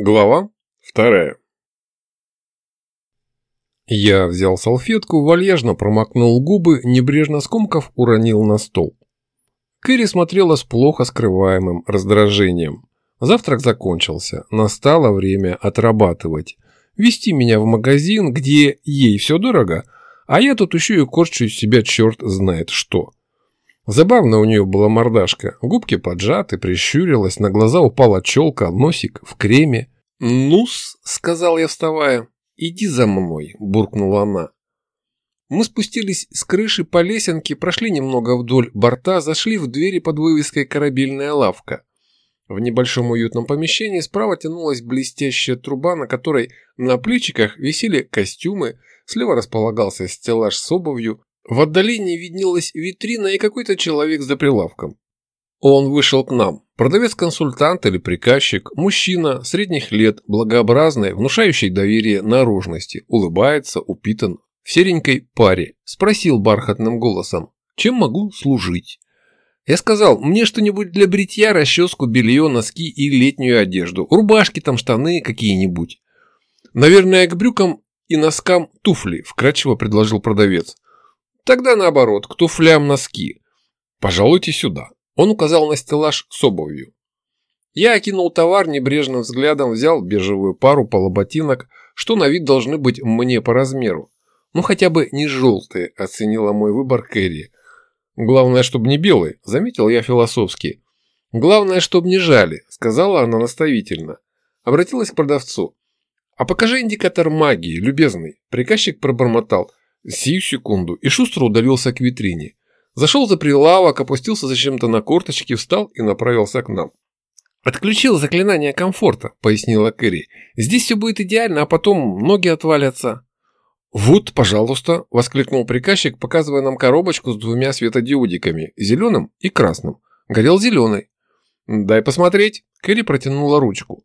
Глава вторая. Я взял салфетку, вальяжно промокнул губы, небрежно скомков уронил на стол. Кэрри смотрела с плохо скрываемым раздражением. Завтрак закончился, настало время отрабатывать. Вести меня в магазин, где ей все дорого, а я тут еще и корчу из себя черт знает что. Забавно у нее была мордашка, губки поджаты, прищурилась, на глаза упала челка, носик в креме. «Ну-с», — сказал я, вставая, — «иди за мной», — буркнула она. Мы спустились с крыши по лесенке, прошли немного вдоль борта, зашли в двери под вывеской «Корабельная лавка». В небольшом уютном помещении справа тянулась блестящая труба, на которой на плечиках висели костюмы, слева располагался стеллаж с обувью, в отдалении виднелась витрина и какой-то человек за прилавком. Он вышел к нам. Продавец-консультант или приказчик, мужчина, средних лет, благообразный, внушающий доверие наружности, улыбается, упитан, в серенькой паре. Спросил бархатным голосом, чем могу служить? Я сказал, мне что-нибудь для бритья, расческу, белье, носки и летнюю одежду. Рубашки там, штаны какие-нибудь. Наверное, к брюкам и носкам туфли, вкратчиво предложил продавец. Тогда наоборот, к туфлям носки. Пожалуйте сюда. Он указал на стеллаж с обувью. Я окинул товар небрежным взглядом, взял бежевую пару полуботинок, что на вид должны быть мне по размеру. Ну хотя бы не желтые, оценила мой выбор Кэрри. Главное, чтобы не белые, заметил я философски. Главное, чтобы не жали, сказала она наставительно. Обратилась к продавцу. А покажи индикатор магии, любезный. Приказчик пробормотал. Сию секунду, и шустро удалился к витрине. Зашел за прилавок, опустился зачем-то на корточки, встал и направился к нам. «Отключил заклинание комфорта», — пояснила Кэрри. «Здесь все будет идеально, а потом ноги отвалятся». «Вот, пожалуйста», — воскликнул приказчик, показывая нам коробочку с двумя светодиодиками, зеленым и красным. Горел зеленый. «Дай посмотреть». Кэрри протянула ручку.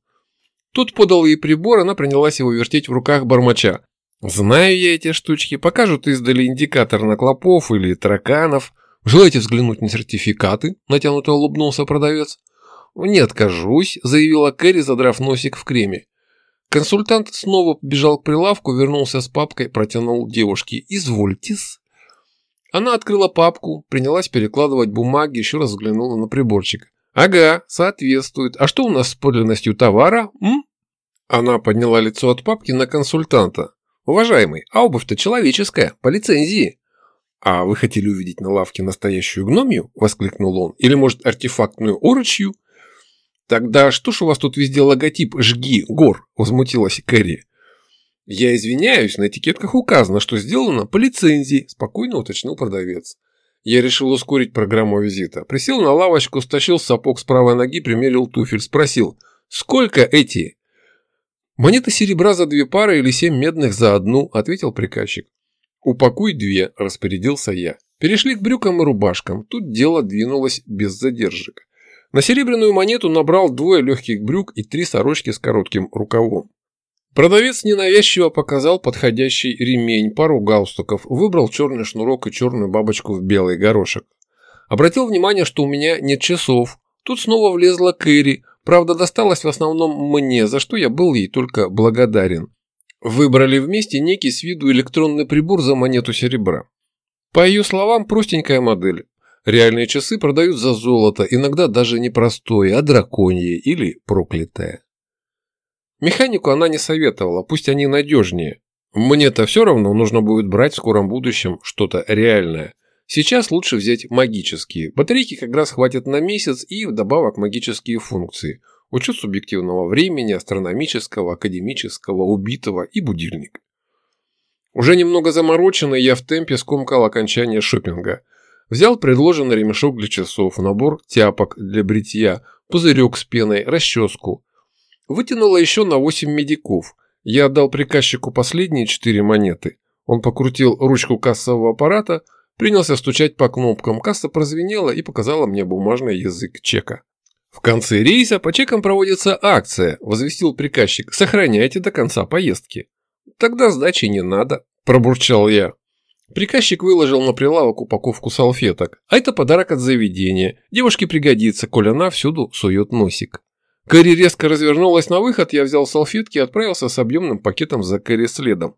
Тут подал ей прибор, она принялась его вертеть в руках бормоча. Знаю я эти штучки, покажут издали индикатор на клопов или тараканов. Желаете взглянуть на сертификаты? Натянуто улыбнулся продавец. Не откажусь, заявила Кэрри, задрав носик в креме. Консультант снова побежал к прилавку, вернулся с папкой, протянул девушке. «Извольтесь». Она открыла папку, принялась перекладывать бумаги, еще раз взглянула на приборчик. «Ага, соответствует. А что у нас с подлинностью товара, м?» Она подняла лицо от папки на консультанта. «Уважаемый, а обувь-то человеческая, по лицензии». «А вы хотели увидеть на лавке настоящую гномию?» – воскликнул он. «Или, может, артефактную орочью?» «Тогда что ж у вас тут везде логотип «Жги гор»?» – возмутилась Кэрри. «Я извиняюсь, на этикетках указано, что сделано по лицензии», – спокойно уточнил продавец. Я решил ускорить программу визита. Присел на лавочку, стащил сапог с правой ноги, примерил туфель, спросил «Сколько эти?» «Монеты серебра за две пары или семь медных за одну», – ответил приказчик. «Упакуй две», – распорядился я. Перешли к брюкам и рубашкам. Тут дело двинулось без задержек. На серебряную монету набрал двое легких брюк и три сорочки с коротким рукавом. Продавец ненавязчиво показал подходящий ремень, пару галстуков, выбрал черный шнурок и черную бабочку в белый горошек. Обратил внимание, что у меня нет часов. Тут снова влезла Кэрри, Правда, досталось в основном мне, за что я был ей только благодарен. Выбрали вместе некий с виду электронный прибор за монету серебра. По ее словам, простенькая модель. Реальные часы продают за золото, иногда даже не простое, а драконье или проклятое. Механику она не советовала, пусть они надежнее. Мне-то все равно нужно будет брать в скором будущем что-то реальное. Сейчас лучше взять магические. Батарейки как раз хватит на месяц и вдобавок магические функции. Учет субъективного времени, астрономического, академического, убитого и будильник. Уже немного замороченный, я в темпе скомкал окончание шопинга. Взял предложенный ремешок для часов, набор тяпок для бритья, пузырек с пеной, расческу. Вытянула еще на 8 медиков. Я отдал приказчику последние 4 монеты. Он покрутил ручку кассового аппарата – Принялся стучать по кнопкам, касса прозвенела и показала мне бумажный язык чека. «В конце рейса по чекам проводится акция», – возвестил приказчик. «Сохраняйте до конца поездки». «Тогда сдачи не надо», – пробурчал я. Приказчик выложил на прилавок упаковку салфеток. А это подарок от заведения. Девушке пригодится, коль она всюду сует носик. Кэрри резко развернулась на выход, я взял салфетки и отправился с объемным пакетом за Кэрри следом.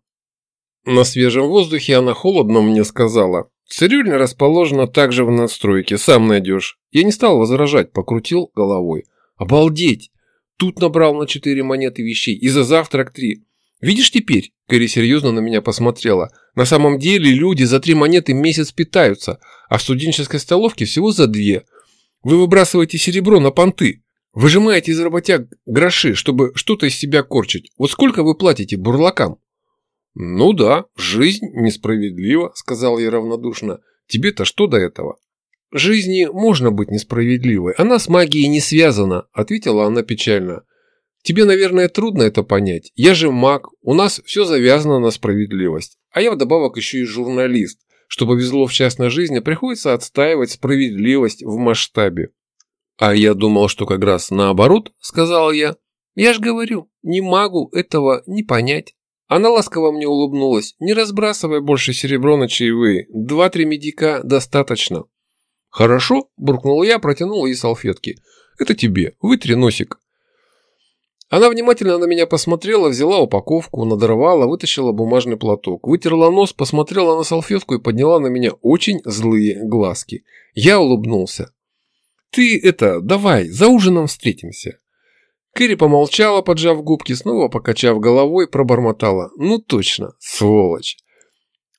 На свежем воздухе она холодно мне сказала. «Цирюльня расположена также в надстройке, сам найдешь». Я не стал возражать, покрутил головой. «Обалдеть! Тут набрал на четыре монеты вещей и за завтрак три. Видишь теперь?» Кэрри серьезно на меня посмотрела. «На самом деле люди за три монеты месяц питаются, а в студенческой столовке всего за две. Вы выбрасываете серебро на понты. Выжимаете из работяг гроши, чтобы что-то из себя корчить. Вот сколько вы платите бурлакам?» «Ну да, жизнь несправедлива», — сказал я равнодушно. «Тебе-то что до этого?» «Жизни можно быть несправедливой, она с магией не связана», — ответила она печально. «Тебе, наверное, трудно это понять. Я же маг, у нас все завязано на справедливость. А я вдобавок еще и журналист. Что повезло в частной жизни, приходится отстаивать справедливость в масштабе». «А я думал, что как раз наоборот», — сказал я. «Я ж говорю, не могу этого не понять». Она ласково мне улыбнулась. «Не разбрасывай больше серебро на чаевые. Два-три медика достаточно». «Хорошо», – буркнул я, протянул ей салфетки. «Это тебе. Вытри носик». Она внимательно на меня посмотрела, взяла упаковку, надорвала, вытащила бумажный платок, вытерла нос, посмотрела на салфетку и подняла на меня очень злые глазки. Я улыбнулся. «Ты это, давай, за ужином встретимся». Кэрри помолчала, поджав губки, снова покачав головой, пробормотала. «Ну точно, сволочь!»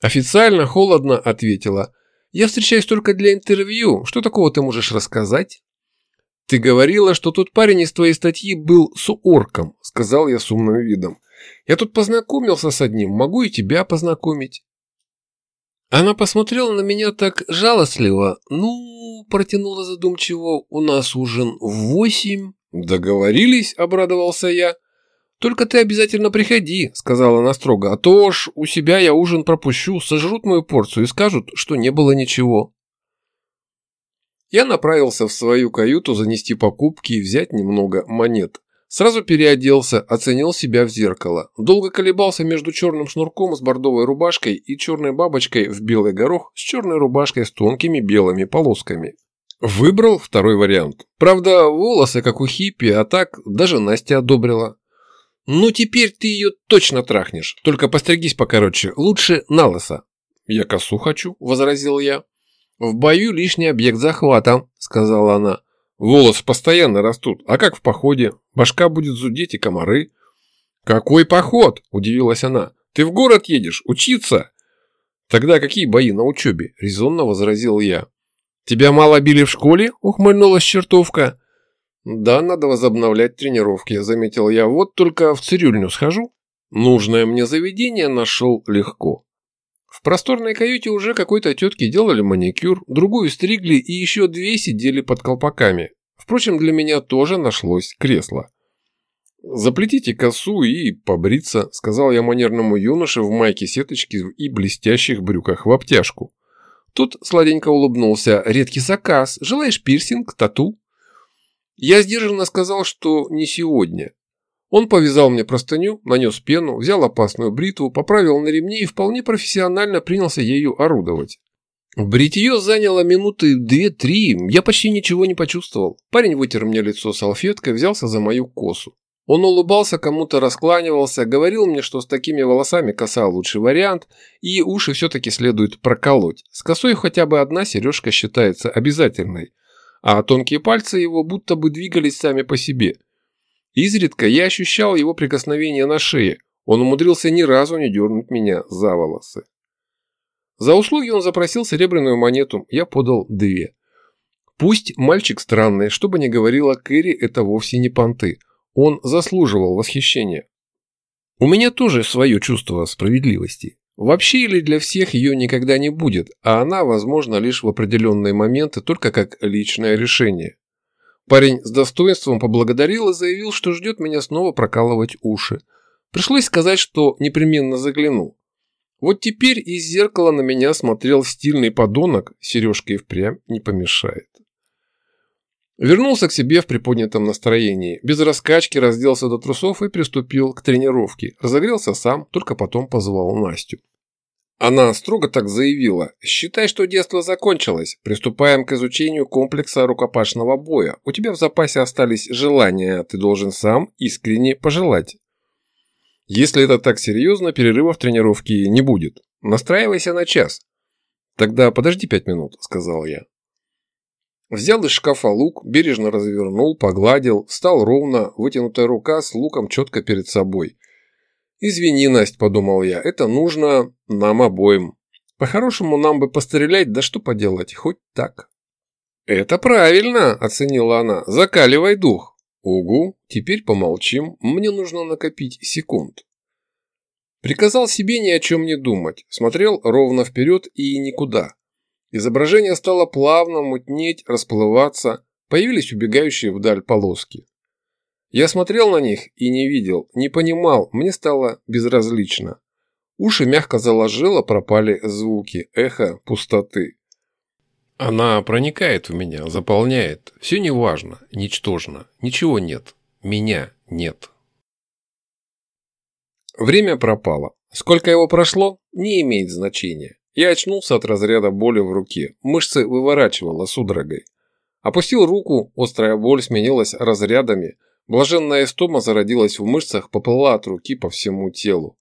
Официально холодно ответила. «Я встречаюсь только для интервью. Что такого ты можешь рассказать?» «Ты говорила, что тот парень из твоей статьи был с орком», сказал я с умным видом. «Я тут познакомился с одним, могу и тебя познакомить». Она посмотрела на меня так жалостливо. «Ну, протянула задумчиво, у нас ужин в восемь». «Договорились», – обрадовался я. «Только ты обязательно приходи», – сказала она строго, «а то ж у себя я ужин пропущу, сожрут мою порцию и скажут, что не было ничего». Я направился в свою каюту занести покупки и взять немного монет. Сразу переоделся, оценил себя в зеркало. Долго колебался между черным шнурком с бордовой рубашкой и черной бабочкой в белый горох с черной рубашкой с тонкими белыми полосками. Выбрал второй вариант. Правда, волосы как у хиппи, а так даже Настя одобрила. Ну теперь ты ее точно трахнешь, только постригись покороче, лучше на лысо. Я косу хочу, возразил я. В бою лишний объект захвата, сказала она. Волосы постоянно растут, а как в походе? Башка будет зудеть и комары. Какой поход? Удивилась она. Ты в город едешь, учиться? Тогда какие бои на учебе? Резонно возразил я. «Тебя мало били в школе?» – ухмыльнулась чертовка. «Да, надо возобновлять тренировки», – заметил я. «Вот только в цирюльню схожу». Нужное мне заведение нашел легко. В просторной каюте уже какой-то тетки делали маникюр, другую стригли и еще две сидели под колпаками. Впрочем, для меня тоже нашлось кресло. «Заплетите косу и побриться», – сказал я манерному юноше в майке сеточки и блестящих брюках в обтяжку. Тут сладенько улыбнулся. «Редкий заказ. Желаешь пирсинг, тату?» Я сдержанно сказал, что не сегодня. Он повязал мне простыню, нанес пену, взял опасную бритву, поправил на ремне и вполне профессионально принялся ею орудовать. Бритье заняло минуты две-три, я почти ничего не почувствовал. Парень вытер мне лицо салфеткой, взялся за мою косу. Он улыбался, кому-то раскланивался, говорил мне, что с такими волосами коса лучший вариант, и уши все-таки следует проколоть. С косой хотя бы одна сережка считается обязательной, а тонкие пальцы его будто бы двигались сами по себе. Изредка я ощущал его прикосновение на шее, он умудрился ни разу не дернуть меня за волосы. За услуги он запросил серебряную монету, я подал две. Пусть мальчик странный, что бы ни говорила Кэрри, это вовсе не понты – он заслуживал восхищения. У меня тоже свое чувство справедливости. Вообще или для всех ее никогда не будет, а она, возможно, лишь в определенные моменты только как личное решение. Парень с достоинством поблагодарил и заявил, что ждет меня снова прокалывать уши. Пришлось сказать, что непременно загляну. Вот теперь из зеркала на меня смотрел стильный подонок, сережка и впрямь не помешает. Вернулся к себе в приподнятом настроении. Без раскачки разделся до трусов и приступил к тренировке. Разогрелся сам, только потом позвал Настю. Она строго так заявила. «Считай, что детство закончилось. Приступаем к изучению комплекса рукопашного боя. У тебя в запасе остались желания, ты должен сам искренне пожелать». Если это так серьезно, перерыва в тренировке не будет. Настраивайся на час. Тогда подожди пять минут, сказал я. Взял из шкафа лук, бережно развернул, погладил, встал ровно, вытянутая рука с луком четко перед собой. «Извини, Насть», – подумал я, – «это нужно нам обоим. По-хорошему нам бы пострелять, да что поделать, хоть так». «Это правильно», – оценила она, – «закаливай дух». «Угу, теперь помолчим, мне нужно накопить секунд». Приказал себе ни о чем не думать, смотрел ровно вперед и никуда. Изображение стало плавно мутнеть, расплываться, появились убегающие вдаль полоски. Я смотрел на них и не видел, не понимал, мне стало безразлично. Уши мягко заложило, пропали звуки, эхо пустоты. Она проникает в меня, заполняет. Все неважно, ничтожно, ничего нет. Меня нет. Время пропало. Сколько его прошло, не имеет значения. Я очнулся от разряда боли в руке. Мышцы выворачивало судорогой. Опустил руку, острая боль сменилась разрядами, Блаженная эстома зародилась в мышцах, поплыла от руки по всему телу.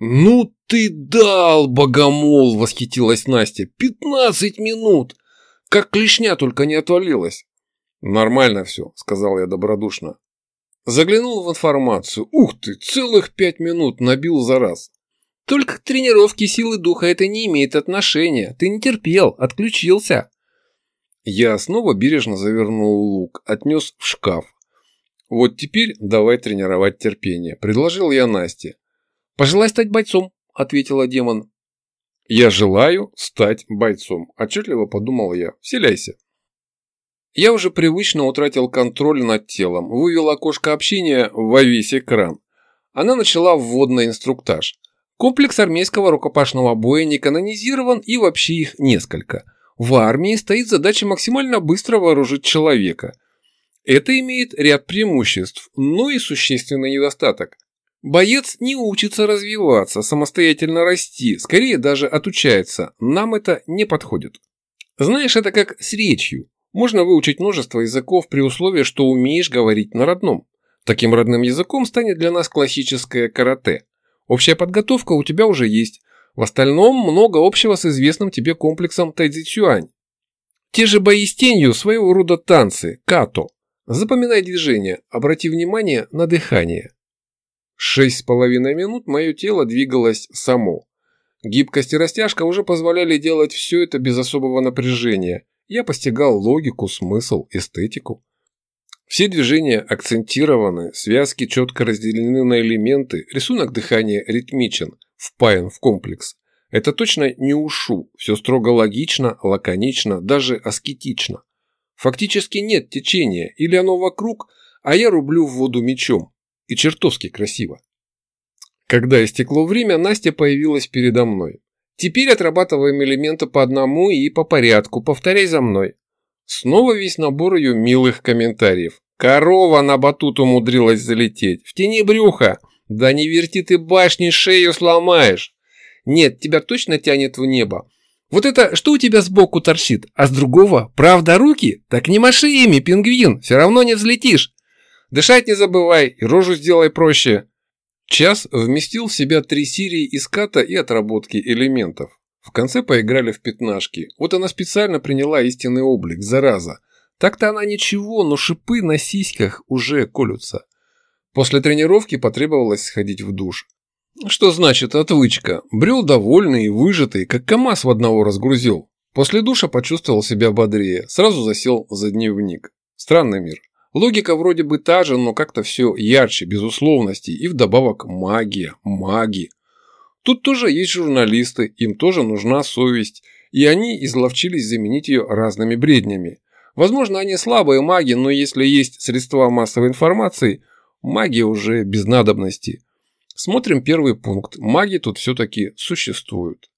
«Ну ты дал, богомол!» – восхитилась Настя. «Пятнадцать минут! Как клешня только не отвалилась!» «Нормально все», – сказал я добродушно. Заглянул в информацию. Ух ты, целых пять минут набил за раз. Только к тренировке силы духа это не имеет отношения. Ты не терпел, отключился. Я снова бережно завернул лук, отнес в шкаф. Вот теперь давай тренировать терпение, предложил я Насте. Пожелай стать бойцом, ответила демон. Я желаю стать бойцом, отчетливо подумал я. Вселяйся. Я уже привычно утратил контроль над телом, вывел окошко общения во весь экран. Она начала вводный инструктаж. Комплекс армейского рукопашного боя не канонизирован и вообще их несколько. В армии стоит задача максимально быстро вооружить человека – это имеет ряд преимуществ, но и существенный недостаток. Боец не учится развиваться, самостоятельно расти, скорее даже отучается. Нам это не подходит. Знаешь, это как с речью. Можно выучить множество языков при условии, что умеешь говорить на родном. Таким родным языком станет для нас классическое карате. Общая подготовка у тебя уже есть. В остальном много общего с известным тебе комплексом тайцзи Те же бои с тенью своего рода танцы, като. Запоминай движение, обрати внимание на дыхание. Шесть с половиной минут мое тело двигалось само. Гибкость и растяжка уже позволяли делать все это без особого напряжения. Я постигал логику, смысл, эстетику. Все движения акцентированы, связки четко разделены на элементы, рисунок дыхания ритмичен, впаян в комплекс. Это точно не ушу, все строго логично, лаконично, даже аскетично. Фактически нет течения, или оно вокруг, а я рублю в воду мечом. И чертовски красиво. Когда истекло время, Настя появилась передо мной. Теперь отрабатываем элементы по одному и по порядку, повторяй за мной. Снова весь набор ее милых комментариев. Корова на батут умудрилась залететь. В тени брюха. Да не верти ты башни, шею сломаешь. Нет, тебя точно тянет в небо. Вот это что у тебя сбоку торчит, а с другого, правда, руки? Так не маши ими, пингвин, все равно не взлетишь. Дышать не забывай и рожу сделай проще. Час вместил в себя три серии из ката и отработки элементов. В конце поиграли в пятнашки. Вот она специально приняла истинный облик, зараза. Так-то она ничего, но шипы на сиськах уже колются. После тренировки потребовалось сходить в душ. Что значит отвычка? Брел довольный и выжатый, как КамАЗ в одного разгрузил. После душа почувствовал себя бодрее, сразу засел за дневник. Странный мир. Логика вроде бы та же, но как-то все ярче, без условностей, и вдобавок магия, маги. Тут тоже есть журналисты, им тоже нужна совесть, и они изловчились заменить ее разными бреднями. Возможно, они слабые маги, но если есть средства массовой информации, магия уже без надобности. Смотрим первый пункт. Маги тут все-таки существуют.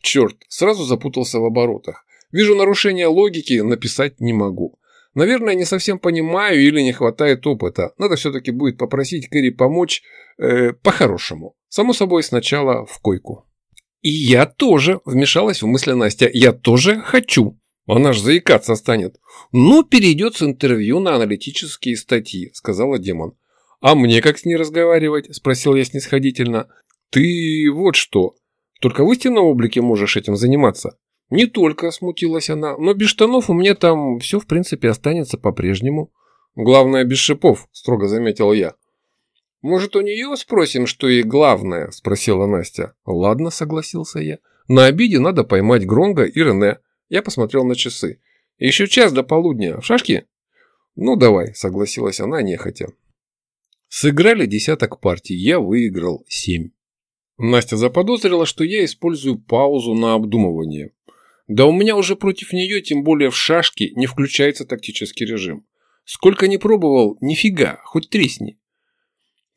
Черт, сразу запутался в оборотах. Вижу нарушение логики, написать не могу. Наверное, не совсем понимаю или не хватает опыта. Надо все-таки будет попросить Кэрри помочь э, по-хорошему. Само собой, сначала в койку. «И я тоже», – вмешалась в мысли Настя, – «я тоже хочу». Она ж заикаться станет. «Ну, перейдет с интервью на аналитические статьи», – сказала демон. «А мне как с ней разговаривать?» – спросил я снисходительно. «Ты вот что, только в истинном облике можешь этим заниматься?» «Не только», – смутилась она, – «но без штанов у меня там все в принципе останется по-прежнему». «Главное, без шипов», – строго заметил я. «Может, у нее спросим, что ей главное?» – спросила Настя. «Ладно», – согласился я. «На обиде надо поймать Гронга и Рене». Я посмотрел на часы. «Еще час до полудня. В шашки?» «Ну, давай», – согласилась она нехотя. Сыграли десяток партий. Я выиграл семь. Настя заподозрила, что я использую паузу на обдумывание. Да у меня уже против нее, тем более в шашки, не включается тактический режим. Сколько не пробовал, нифига, хоть тресни.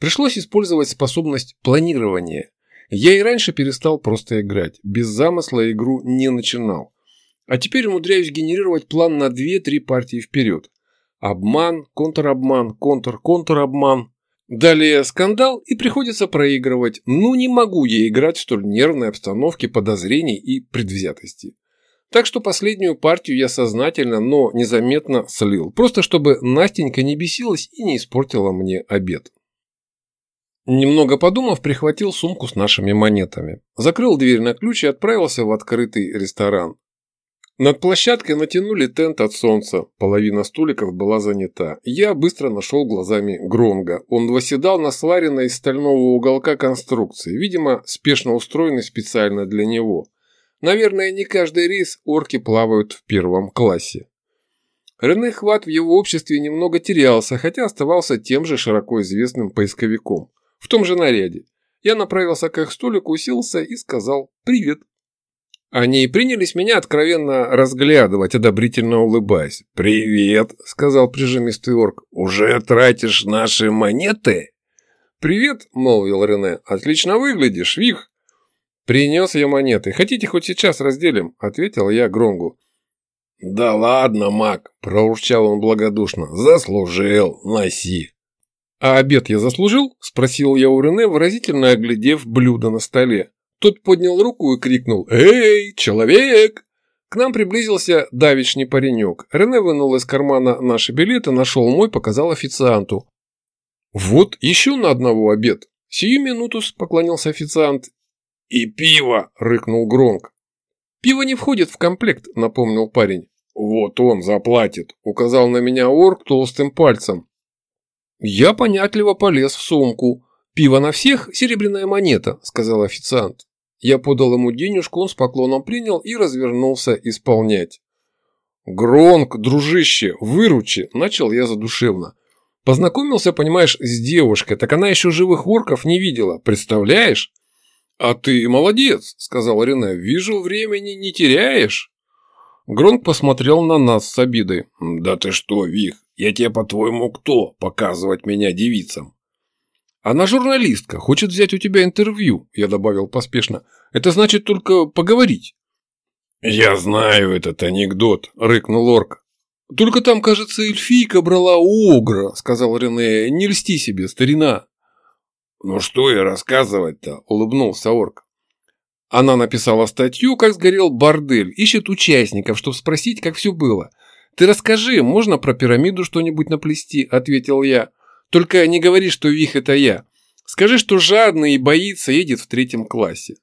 Пришлось использовать способность планирования. Я и раньше перестал просто играть, без замысла игру не начинал. А теперь умудряюсь генерировать план на 2-3 партии вперед. Обман, контр-обман, контр-контр-обман. Далее скандал и приходится проигрывать. Ну не могу я играть в столь нервной обстановке подозрений и предвзятости. Так что последнюю партию я сознательно, но незаметно слил. Просто чтобы Настенька не бесилась и не испортила мне обед. Немного подумав, прихватил сумку с нашими монетами. Закрыл дверь на ключ и отправился в открытый ресторан. Над площадкой натянули тент от солнца, половина столиков была занята. Я быстро нашел глазами Гронга. Он восседал на сваренной из стального уголка конструкции, видимо, спешно устроенной специально для него. Наверное, не каждый рейс орки плавают в первом классе. Рене Хват в его обществе немного терялся, хотя оставался тем же широко известным поисковиком в том же наряде. Я направился к их столику, уселся и сказал «Привет». Они принялись меня откровенно разглядывать, одобрительно улыбаясь. «Привет», — сказал прижимистый орк. «Уже тратишь наши монеты?» «Привет», — молвил Рене. «Отлично выглядишь, Вих». «Принес я монеты. Хотите, хоть сейчас разделим?» — ответил я Гронгу. «Да ладно, маг», — проурчал он благодушно. «Заслужил, носи». «А обед я заслужил?» – спросил я у Рене, выразительно оглядев блюдо на столе. Тот поднял руку и крикнул «Эй, человек!». К нам приблизился давичный паренек. Рене вынул из кармана наши билеты, нашел мой, показал официанту. «Вот еще на одного обед!» «Сию минутус», – поклонился официант. «И пиво!» – рыкнул Гронк. «Пиво не входит в комплект», – напомнил парень. «Вот он заплатит», – указал на меня орк толстым пальцем. Я понятливо полез в сумку. «Пиво на всех, серебряная монета», – сказал официант. Я подал ему денежку, он с поклоном принял и развернулся исполнять. «Гронк, дружище, выручи!» – начал я задушевно. Познакомился, понимаешь, с девушкой, так она еще живых орков не видела, представляешь? «А ты молодец», – сказал Рене, – «вижу, времени не теряешь». Гронк посмотрел на нас с обидой. «Да ты что, Вих, я тебе, по-твоему, кто показывать меня девицам? Она журналистка, хочет взять у тебя интервью, я добавил поспешно. Это значит только поговорить. Я знаю этот анекдот, рыкнул орк. Только там, кажется, эльфийка брала у огра, сказал Рене. Не льсти себе, старина. Ну что я рассказывать-то, улыбнулся орк. Она написала статью, как сгорел бордель, ищет участников, чтобы спросить, как все было. «Ты расскажи, можно про пирамиду что-нибудь наплести?» – ответил я. «Только не говори, что Вих – это я. Скажи, что жадный и боится, едет в третьем классе».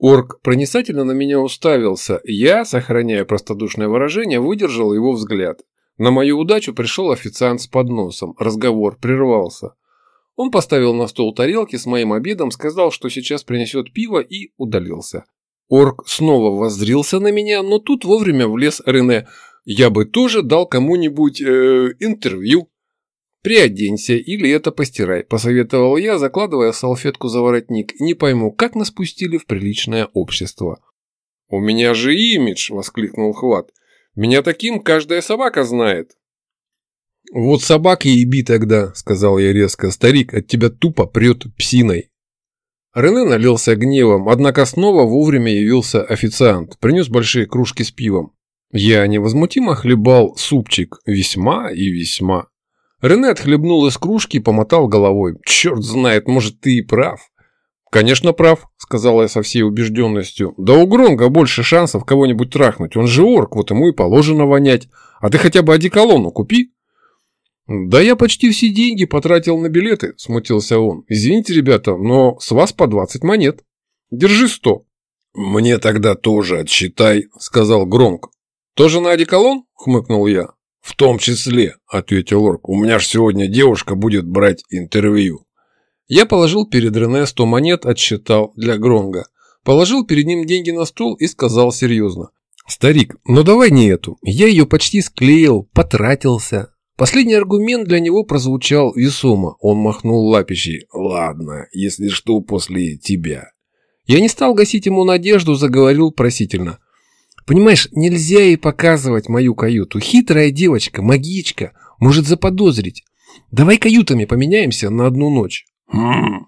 Орк проницательно на меня уставился. Я, сохраняя простодушное выражение, выдержал его взгляд. На мою удачу пришел официант с подносом. Разговор прервался. Он поставил на стол тарелки с моим обедом, сказал, что сейчас принесет пиво и удалился. Орк снова воззрился на меня, но тут вовремя влез Рене – я бы тоже дал кому-нибудь э, интервью. Приоденься или это постирай, посоветовал я, закладывая салфетку за воротник. Не пойму, как нас пустили в приличное общество. У меня же имидж, воскликнул Хват. Меня таким каждая собака знает. Вот собак и еби тогда, сказал я резко. Старик, от тебя тупо прет псиной. Рене налился гневом, однако снова вовремя явился официант, принес большие кружки с пивом. Я невозмутимо хлебал супчик весьма и весьма. Рене отхлебнул из кружки и помотал головой. Черт знает, может, ты и прав. «Конечно прав», – сказал я со всей убежденностью. «Да у Гронга больше шансов кого-нибудь трахнуть. Он же орк, вот ему и положено вонять. А ты хотя бы одеколону купи». «Да я почти все деньги потратил на билеты», – смутился он. «Извините, ребята, но с вас по 20 монет. Держи 100». «Мне тогда тоже отсчитай», – сказал Гронк. «Тоже на одеколон?» – хмыкнул я. «В том числе», – ответил орк. «У меня ж сегодня девушка будет брать интервью». Я положил перед Рене 100 монет, отсчитал для Гронга. Положил перед ним деньги на стол и сказал серьезно. «Старик, ну давай не эту. Я ее почти склеил, потратился». Последний аргумент для него прозвучал весомо. Он махнул лапищей. «Ладно, если что, после тебя». Я не стал гасить ему надежду, заговорил просительно. «Понимаешь, нельзя ей показывать мою каюту. Хитрая девочка, магичка, может заподозрить. Давай каютами поменяемся на одну ночь». «Хм...»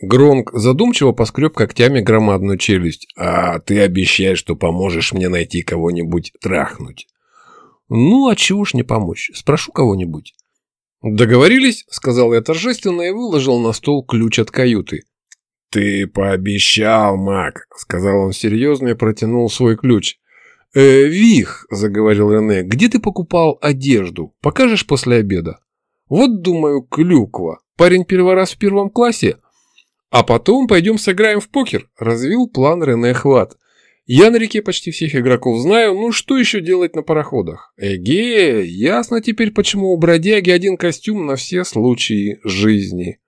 Гронк задумчиво поскреб когтями громадную челюсть. «А ты обещаешь, что поможешь мне найти кого-нибудь трахнуть?» «Ну, а чего ж не помочь? Спрошу кого-нибудь». «Договорились?» – сказал я торжественно и выложил на стол ключ от каюты. «Ты пообещал, маг», – сказал он серьезно и протянул свой ключ. «Э, Вих», – заговорил Рене, – «где ты покупал одежду? Покажешь после обеда?» «Вот, думаю, клюква. Парень первый раз в первом классе. А потом пойдем сыграем в покер», – развил план Рене Хват. «Я на реке почти всех игроков знаю, ну что еще делать на пароходах?» «Эге, ясно теперь, почему у бродяги один костюм на все случаи жизни».